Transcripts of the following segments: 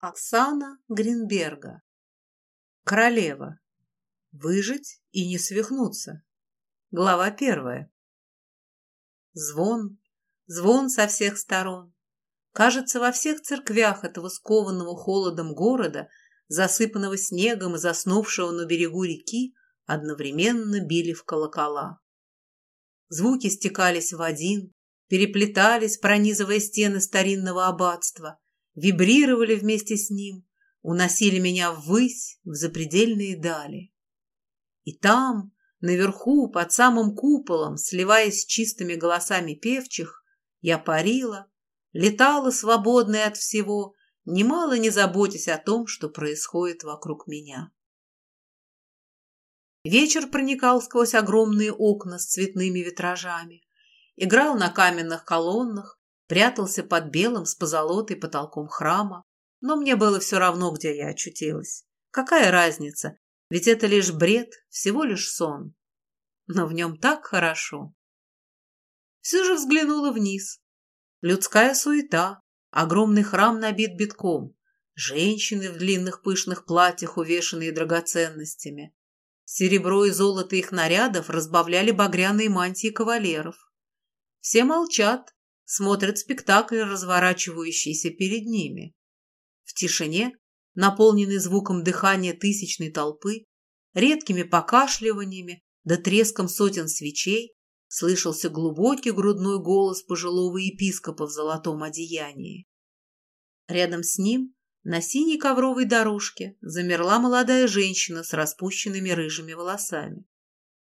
Оксана Гринберга. Королева. Выжить и не свихнуться. Глава первая. Звон, звон со всех сторон. Кажется, во всех церквях этого скованного холодом города, засыпанного снегом и заснувшего на берегу реки, одновременно били в колокола. Звуки стекались в один, переплетались, пронизывая стены старинного аббатства, вибрировали вместе с ним, уносили меня ввысь, в запредельные дали. И там, наверху, под самым куполом, сливаясь с чистыми голосами певчих, я парила, летала свободная от всего, немало не заботясь о том, что происходит вокруг меня. Вечер проникал сквозь огромные окна с цветными витражами, играл на каменных колоннах, прятался под белым с позолотой потолком храма, но мне было все равно, где я очутилась. Какая разница, ведь это лишь бред, всего лишь сон. Но в нем так хорошо. Все же взглянула вниз. Людская суета, огромный храм набит битком, женщины в длинных пышных платьях, увешанные драгоценностями. Серебро и золото их нарядов разбавляли багряные мантии кавалеров. Все молчат, смотрят спектакль, разворачивающийся перед ними. В тишине, наполненной звуком дыхания тысячной толпы, редкими покашливаниями да треском сотен свечей, слышался глубокий грудной голос пожилого епископа в золотом одеянии. Рядом с ним, на синей ковровой дорожке, замерла молодая женщина с распущенными рыжими волосами.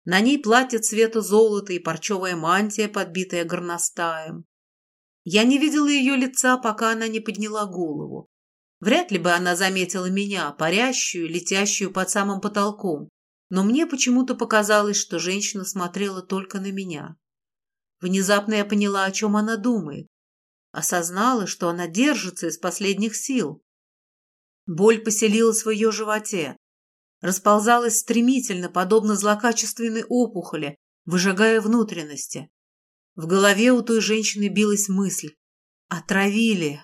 На ней платье цвета золота и парчевая мантия, подбитая горностаем. Я не видела ее лица, пока она не подняла голову. Вряд ли бы она заметила меня, парящую, летящую под самым потолком, но мне почему-то показалось, что женщина смотрела только на меня. Внезапно я поняла, о чем она думает. Осознала, что она держится из последних сил. Боль поселилась в ее животе, расползалась стремительно, подобно злокачественной опухоли, выжигая внутренности. В голове у той женщины билась мысль. Отравили.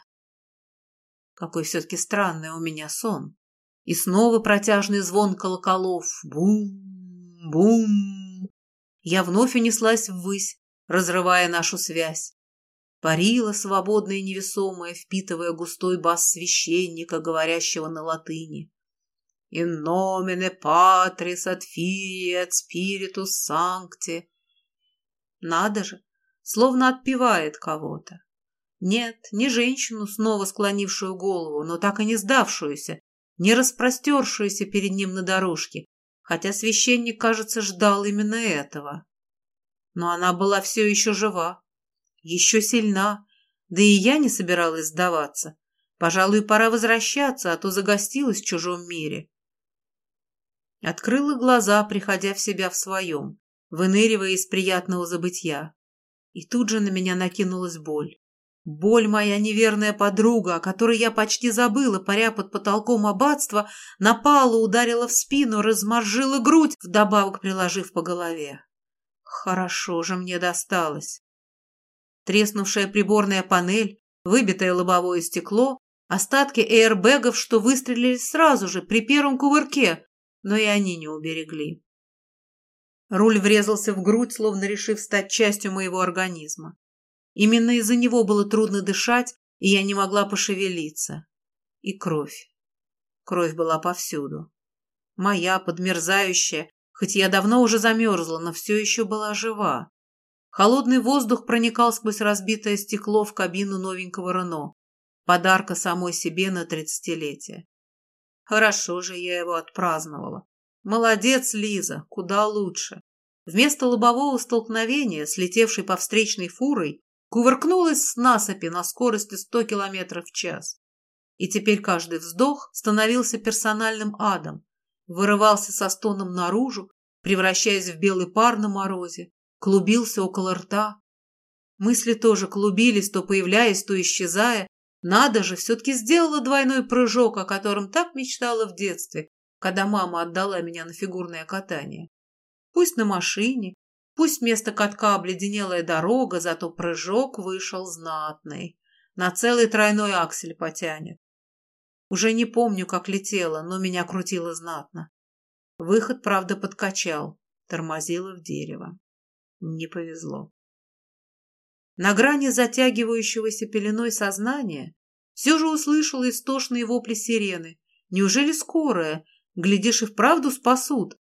Какой все-таки странный у меня сон. И снова протяжный звон колоколов. Бум, бум. Я вновь унеслась ввысь, разрывая нашу связь. Парила свободная и невесомая, впитывая густой бас священника, говорящего на латыни. «In nomine Patris et Filii et Spiritus Sancti». Надо же, словно отпевает кого-то. Нет, не женщину, снова склонившую голову, но так и не сдавшуюся, не распростершуюся перед ним на дорожке, хотя священник, кажется, ждал именно этого. Но она была все еще жива, еще сильна, да и я не собиралась сдаваться. Пожалуй, пора возвращаться, а то загостилась в чужом мире. Открыла глаза, приходя в себя в своем, выныривая из приятного забытья. И тут же на меня накинулась боль. Боль моя неверная подруга, о которой я почти забыла, паря под потолком аббатства, напала, ударила в спину, разморжила грудь, вдобавок приложив по голове. Хорошо же мне досталось. Треснувшая приборная панель, выбитое лобовое стекло, остатки эйрбэгов, что выстрелили сразу же при первом кувырке, но и они не уберегли. Руль врезался в грудь, словно решив стать частью моего организма. Именно из-за него было трудно дышать, и я не могла пошевелиться. И кровь. Кровь была повсюду. Моя, подмерзающая, хоть я давно уже замерзла, но все еще была жива. Холодный воздух проникал сквозь разбитое стекло в кабину новенького Рено, подарка самой себе на тридцатилетие. Хорошо же я его отпраздновала. Молодец, Лиза, куда лучше. Вместо лобового столкновения, слетевшей по встречной фурой, кувыркнулась с насыпи на скорости 100 км в час. И теперь каждый вздох становился персональным адом, вырывался со стоном наружу, превращаясь в белый пар на морозе, клубился около рта. Мысли тоже клубились, то появляясь, то исчезая. Надо же, все-таки сделала двойной прыжок, о котором так мечтала в детстве, когда мама отдала меня на фигурное катание. Пусть на машине, пусть вместо катка обледенелая дорога, зато прыжок вышел знатный. На целый тройной аксель потянет. Уже не помню, как летела, но меня крутило знатно. Выход, правда, подкачал, тормозило в дерево. Не повезло. На грани затягивающегося пеленой сознания все же услышала истошные вопли сирены. Неужели скорая? Глядишь, и вправду спасут.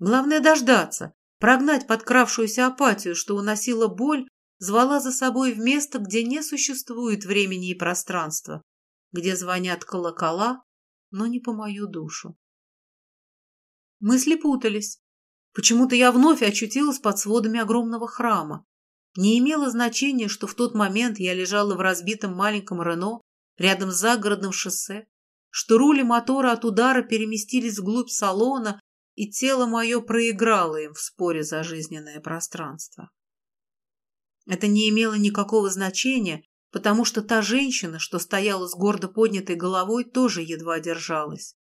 Главное дождаться, прогнать подкравшуюся апатию, что уносила боль, звала за собой в место, где не существует времени и пространства, где звонят колокола, но не по мою душу. Мысли путались. Почему-то я вновь очутилась под сводами огромного храма. Не имело значения, что в тот момент я лежала в разбитом маленьком Рено рядом с загородным шоссе, что рули мотора от удара переместились вглубь салона, и тело мое проиграло им в споре за жизненное пространство. Это не имело никакого значения, потому что та женщина, что стояла с гордо поднятой головой, тоже едва держалась.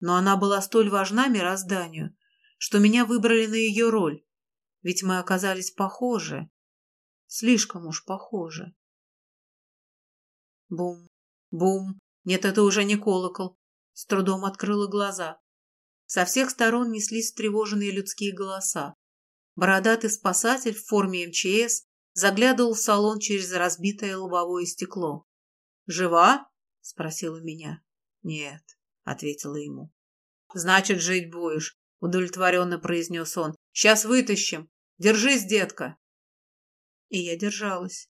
Но она была столь важна мирозданию, что меня выбрали на ее роль, ведь мы оказались похожи, слишком уж похожи. Бум, бум, нет, это уже не колокол. С трудом открыла глаза. Со всех сторон неслись встревоженные людские голоса. Бородатый спасатель в форме МЧС заглядывал в салон через разбитое лобовое стекло. «Жива?» — спросила меня. «Нет», — ответила ему. «Значит, жить будешь», — удовлетворенно произнес он. «Сейчас вытащим. Держись, детка». И я держалась.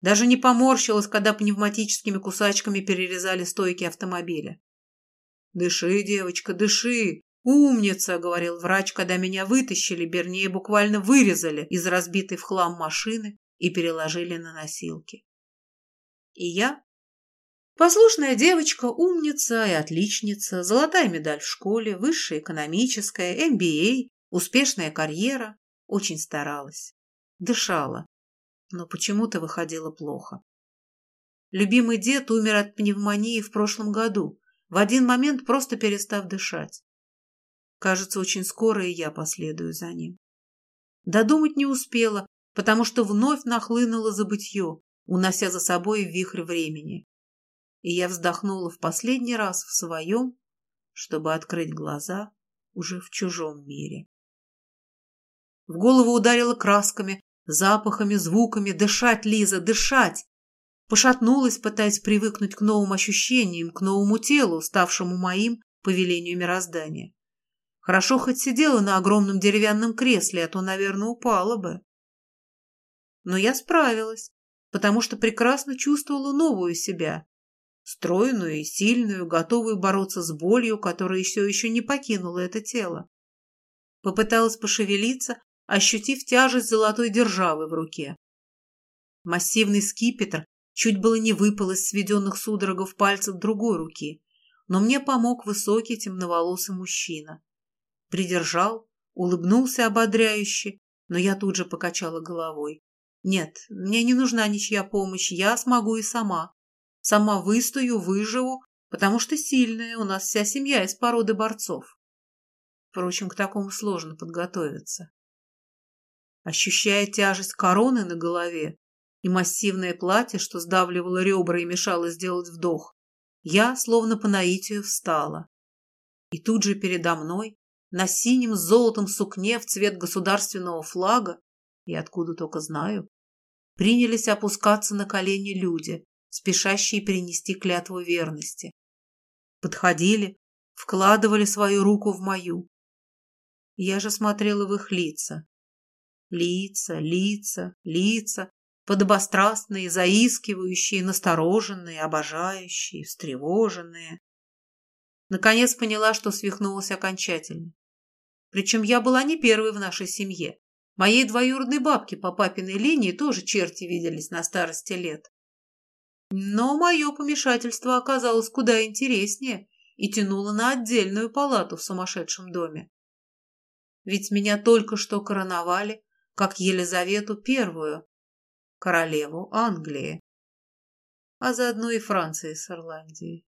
Даже не поморщилась, когда пневматическими кусачками перерезали стойки автомобиля. «Дыши, девочка, дыши! Умница!» — говорил врач, когда меня вытащили, вернее, буквально вырезали из разбитой в хлам машины и переложили на носилки. И я, послушная девочка, умница и отличница, золотая медаль в школе, высшая экономическая, MBA, успешная карьера, очень старалась. Дышала, но почему-то выходило плохо. Любимый дед умер от пневмонии в прошлом году, в один момент просто перестав дышать. Кажется, очень скоро и я последую за ним. Додумать не успела, потому что вновь нахлынуло забытье, унося за собой вихрь времени. И я вздохнула в последний раз в своем, чтобы открыть глаза уже в чужом мире. В голову ударило красками, запахами, звуками. Дышать, Лиза, дышать! Пошатнулась, пытаясь привыкнуть к новым ощущениям, к новому телу, ставшему моим по велению мироздания. Хорошо хоть сидела на огромном деревянном кресле, а то, наверное, упала бы. Но я справилась, потому что прекрасно чувствовала новую себя, стройную и сильную, готовую бороться с болью, которая все еще не покинула это тело. Попыталась пошевелиться, ощутив тяжесть золотой державы в руке. Массивный скипетр чуть было не выпал из сведенных судорогов пальцев другой руки, но мне помог высокий темноволосый мужчина. Придержал, улыбнулся ободряюще, но я тут же покачала головой. Нет, мне не нужна ничья помощь, я смогу и сама. Сама выстою, выживу, потому что сильная, у нас вся семья из породы борцов. Впрочем, к такому сложно подготовиться. Ощущая тяжесть короны на голове и массивное платье, что сдавливало ребра и мешало сделать вдох, я, словно по наитию, встала. И тут же передо мной, на синем золотом сукне в цвет государственного флага, и откуда только знаю, принялись опускаться на колени люди, спешащие принести клятву верности. Подходили, вкладывали свою руку в мою. Я же смотрела в их лица, Лица, лица, лица, подобострастные, заискивающие, настороженные, обожающие, встревоженные. Наконец поняла, что свихнулась окончательно. Причем я была не первой в нашей семье. Моей двоюродной бабке по папиной линии тоже черти виделись на старости лет. Но мое помешательство оказалось куда интереснее и тянуло на отдельную палату в сумасшедшем доме. Ведь меня только что короновали, как Елизавету Первую, королеву Англии, а заодно и Франции с Ирландией.